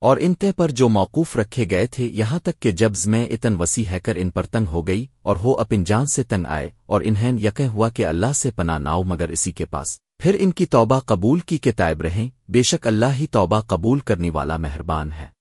اور انتہ پر جو موقوف رکھے گئے تھے یہاں تک کہ جبز میں اتن وسیع ہے کر ان پر تنگ ہو گئی اور ہو اپن جان سے تنگ آئے اور انہیں یقہ ہوا کہ اللہ سے پناہ ناؤ مگر اسی کے پاس۔ پھر ان کی توبہ قبول کی کہ رہیں، بے شک اللہ ہی توبہ قبول کرنے والا مہربان ہے۔